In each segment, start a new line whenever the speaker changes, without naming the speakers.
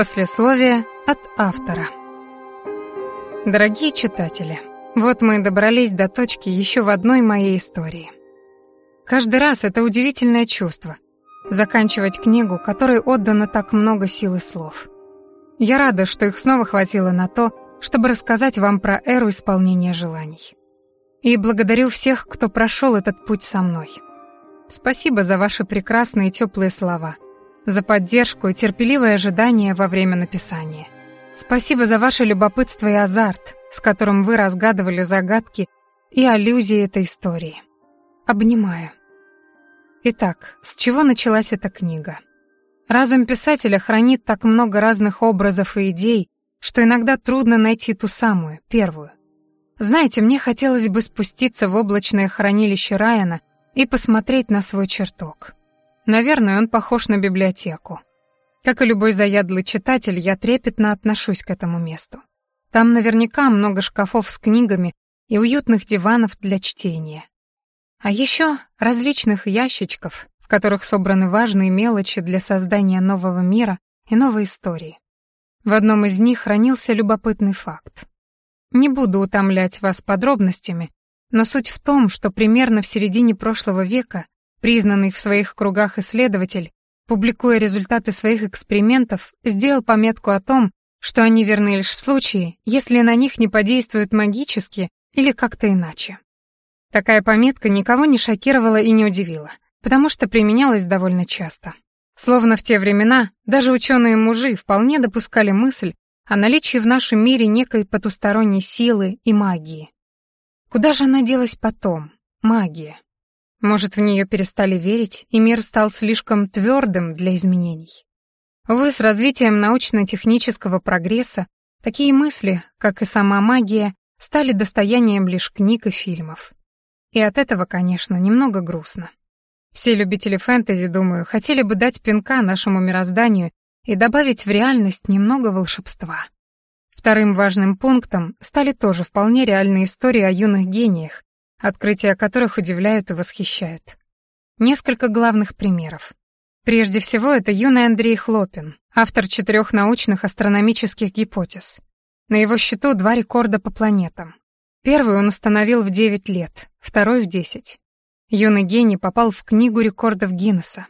Послесловие от автора. Дорогие читатели, вот мы и добрались до точки еще в одной моей истории. Каждый раз это удивительное чувство — заканчивать книгу, которой отдано так много сил и слов. Я рада, что их снова хватило на то, чтобы рассказать вам про эру исполнения желаний. И благодарю всех, кто прошел этот путь со мной. Спасибо за ваши прекрасные теплые слова — за поддержку и терпеливое ожидание во время написания. Спасибо за ваше любопытство и азарт, с которым вы разгадывали загадки и аллюзии этой истории. Обнимаю. Итак, с чего началась эта книга? Разум писателя хранит так много разных образов и идей, что иногда трудно найти ту самую, первую. Знаете, мне хотелось бы спуститься в облачное хранилище Райана и посмотреть на свой чертог. Наверное, он похож на библиотеку. Как и любой заядлый читатель, я трепетно отношусь к этому месту. Там наверняка много шкафов с книгами и уютных диванов для чтения. А еще различных ящичков, в которых собраны важные мелочи для создания нового мира и новой истории. В одном из них хранился любопытный факт. Не буду утомлять вас подробностями, но суть в том, что примерно в середине прошлого века Признанный в своих кругах исследователь, публикуя результаты своих экспериментов, сделал пометку о том, что они верны лишь в случае, если на них не подействуют магически или как-то иначе. Такая пометка никого не шокировала и не удивила, потому что применялась довольно часто. Словно в те времена даже ученые-мужи вполне допускали мысль о наличии в нашем мире некой потусторонней силы и магии. Куда же она делась потом, магия? Может, в нее перестали верить, и мир стал слишком твердым для изменений. Вы с развитием научно-технического прогресса такие мысли, как и сама магия, стали достоянием лишь книг и фильмов. И от этого, конечно, немного грустно. Все любители фэнтези, думаю, хотели бы дать пинка нашему мирозданию и добавить в реальность немного волшебства. Вторым важным пунктом стали тоже вполне реальные истории о юных гениях, открытия которых удивляют и восхищают. Несколько главных примеров. Прежде всего, это юный Андрей Хлопин, автор четырех научных астрономических гипотез. На его счету два рекорда по планетам. Первый он установил в 9 лет, второй в 10. Юный гений попал в книгу рекордов Гиннесса.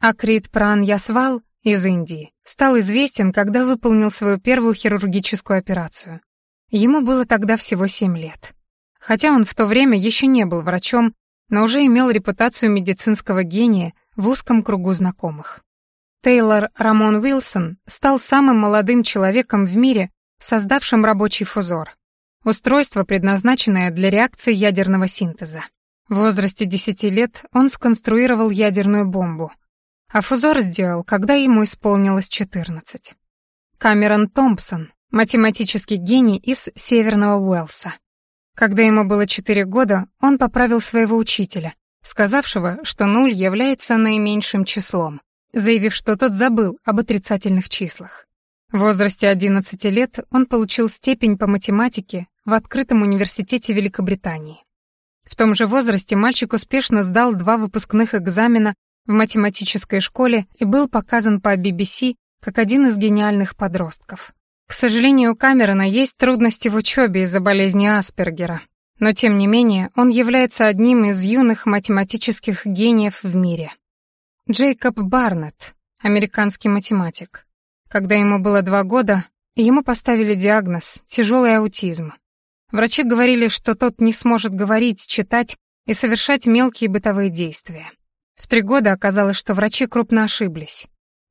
Акрит Пран Ясвал из Индии стал известен, когда выполнил свою первую хирургическую операцию. Ему было тогда всего 7 лет. Хотя он в то время еще не был врачом, но уже имел репутацию медицинского гения в узком кругу знакомых. Тейлор Рамон Уилсон стал самым молодым человеком в мире, создавшим рабочий фузор. Устройство, предназначенное для реакции ядерного синтеза. В возрасте 10 лет он сконструировал ядерную бомбу, а фузор сделал, когда ему исполнилось 14. Камерон Томпсон, математический гений из Северного Уэлса, когда ему было 4 года, он поправил своего учителя, сказавшего, что нуль является наименьшим числом, заявив, что тот забыл об отрицательных числах. В возрасте 11 лет он получил степень по математике в открытом университете Великобритании. В том же возрасте мальчик успешно сдал два выпускных экзамена в математической школе и был показан по BBC как один из гениальных подростков. К сожалению, у Камерона есть трудности в учебе из-за болезни Аспергера, но тем не менее он является одним из юных математических гениев в мире. Джейкоб Барнетт, американский математик. Когда ему было два года, ему поставили диагноз «тяжелый аутизм». Врачи говорили, что тот не сможет говорить, читать и совершать мелкие бытовые действия. В три года оказалось, что врачи крупно ошиблись.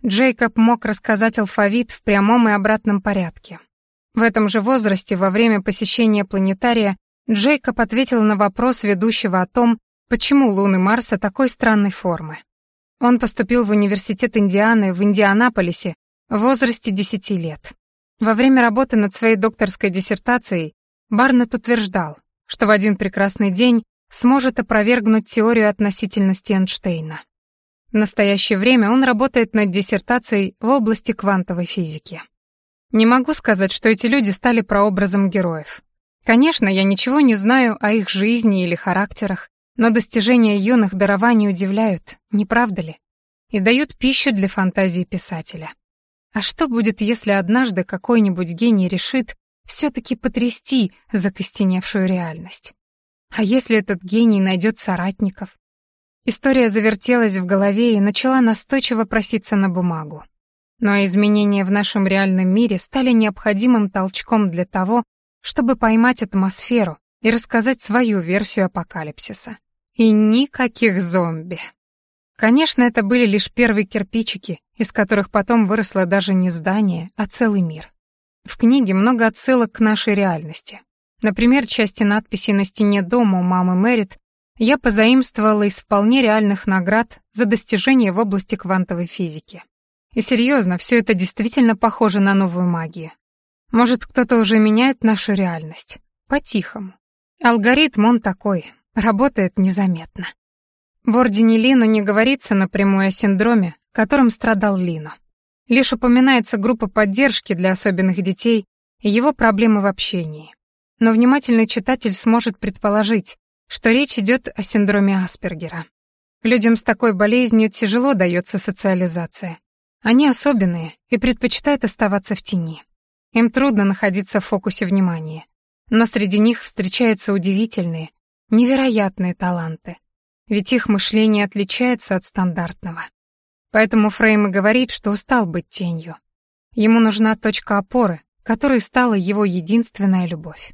Джейкоб мог рассказать алфавит в прямом и обратном порядке. В этом же возрасте, во время посещения планетария, Джейкоб ответил на вопрос ведущего о том, почему Луны Марса такой странной формы. Он поступил в университет Индианы в Индианаполисе в возрасте 10 лет. Во время работы над своей докторской диссертацией Барнетт утверждал, что в один прекрасный день сможет опровергнуть теорию относительности Эйнштейна. В настоящее время он работает над диссертацией в области квантовой физики. Не могу сказать, что эти люди стали прообразом героев. Конечно, я ничего не знаю о их жизни или характерах, но достижения юных дарований удивляют, не правда ли? И дают пищу для фантазии писателя. А что будет, если однажды какой-нибудь гений решит все-таки потрясти закостеневшую реальность? А если этот гений найдет соратников? История завертелась в голове и начала настойчиво проситься на бумагу. Но изменения в нашем реальном мире стали необходимым толчком для того, чтобы поймать атмосферу и рассказать свою версию апокалипсиса. И никаких зомби. Конечно, это были лишь первые кирпичики, из которых потом выросло даже не здание, а целый мир. В книге много отсылок к нашей реальности. Например, части надписей на стене дома у мамы Мэрит я позаимствовала из вполне реальных наград за достижения в области квантовой физики. И серьезно, все это действительно похоже на новую магию. Может, кто-то уже меняет нашу реальность. По-тихому. Алгоритм он такой, работает незаметно. В Ордене Лину не говорится напрямую о синдроме, которым страдал Лино. Лишь упоминается группа поддержки для особенных детей и его проблемы в общении. Но внимательный читатель сможет предположить, что речь идет о синдроме Аспергера. Людям с такой болезнью тяжело дается социализация. Они особенные и предпочитают оставаться в тени. Им трудно находиться в фокусе внимания. Но среди них встречаются удивительные, невероятные таланты. Ведь их мышление отличается от стандартного. Поэтому Фрейм и говорит, что устал быть тенью. Ему нужна точка опоры, которой стала его единственная любовь.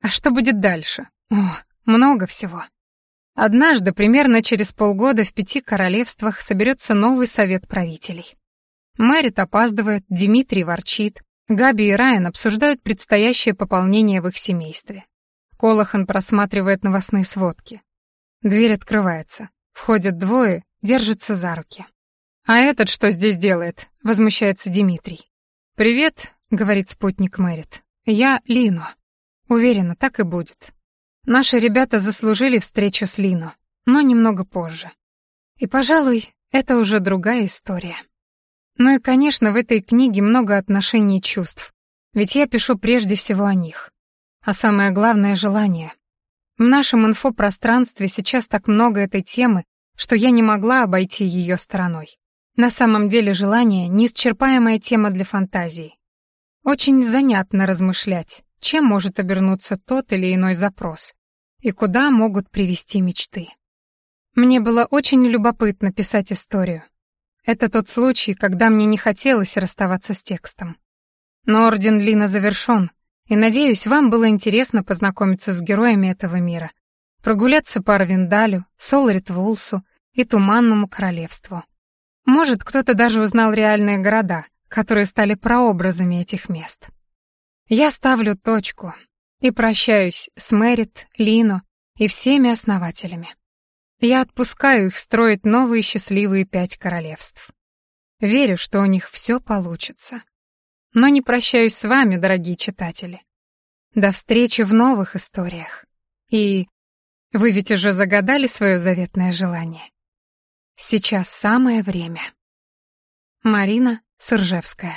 А что будет дальше? О, много всего. Однажды, примерно через полгода, в пяти королевствах соберется новый совет правителей. Мэрит опаздывает, Дмитрий ворчит, Габи и Райан обсуждают предстоящее пополнение в их семействе. Колохан просматривает новостные сводки. Дверь открывается. Входят двое, держатся за руки. «А этот что здесь делает?» — возмущается Дмитрий. «Привет», — говорит спутник Мэрит. «Я Лино». Уверена, так и будет. Наши ребята заслужили встречу с Лино, но немного позже. И, пожалуй, это уже другая история. Ну и, конечно, в этой книге много отношений и чувств, ведь я пишу прежде всего о них. А самое главное — желание. В нашем инфопространстве сейчас так много этой темы, что я не могла обойти ее стороной. На самом деле желание — неисчерпаемая тема для фантазии. Очень занятно размышлять, чем может обернуться тот или иной запрос и куда могут привести мечты. Мне было очень любопытно писать историю. Это тот случай, когда мне не хотелось расставаться с текстом. Но Орден Лина завершён, и, надеюсь, вам было интересно познакомиться с героями этого мира, прогуляться по Арвиндалю, Солритвулсу и Туманному Королевству. Может, кто-то даже узнал реальные города, которые стали прообразами этих мест. Я ставлю точку и прощаюсь с Мэрит, Лино и всеми основателями. Я отпускаю их строить новые счастливые пять королевств. Верю, что у них все получится. Но не прощаюсь с вами, дорогие читатели. До встречи в новых историях. И вы ведь уже загадали свое заветное желание. Сейчас самое время. Марина Суржевская